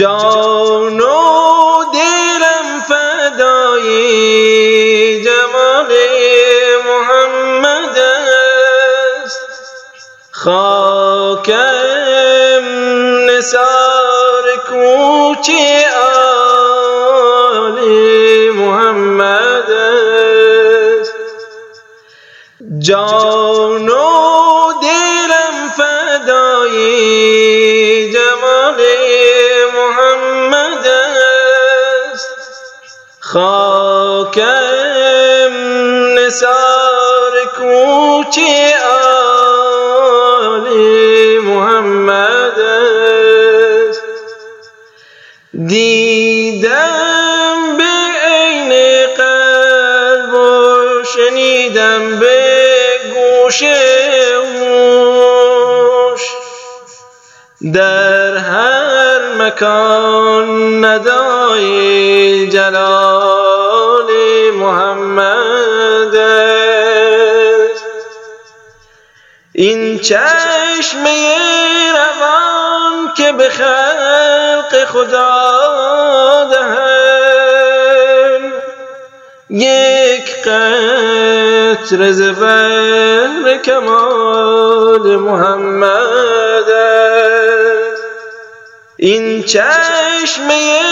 جان و دلم فدای جمال محمد است. خاکم نثار کوچه آل محمد است. جان و دلم فدای خاکم نثار کوچه آل محمد است. دیدم به عین قلب و شنیدم به گوش در هر مکان ندای جلال محمد این چشمه روان که به خلق خدا دهن یک قطر زبر کمال محمد این چشمه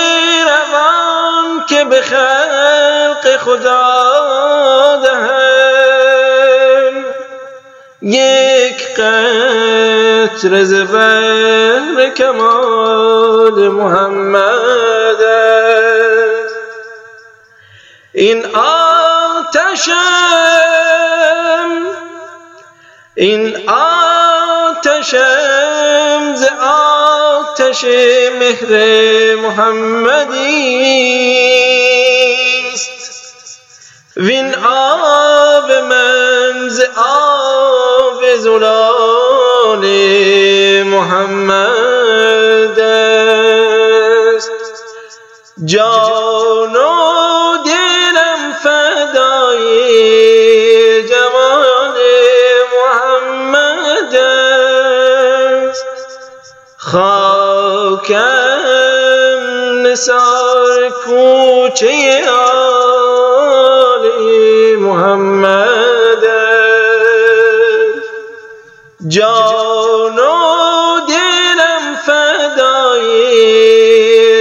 روان که به خلق خدا دهن. یک قطر زبر کمال محمد این آتشم این آتشم ز آتش مهر محمدی است. وین آب من ز آب زلال محمد است. جان خاکم نثار کوچه آل محمد. جان و دلم فدای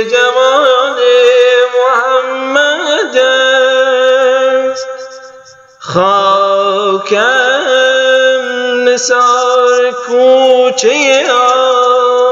جمال محمد است. خاکم نثار کوچه آل